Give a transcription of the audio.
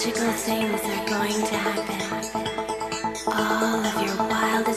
magical things are going to happen. All of your wild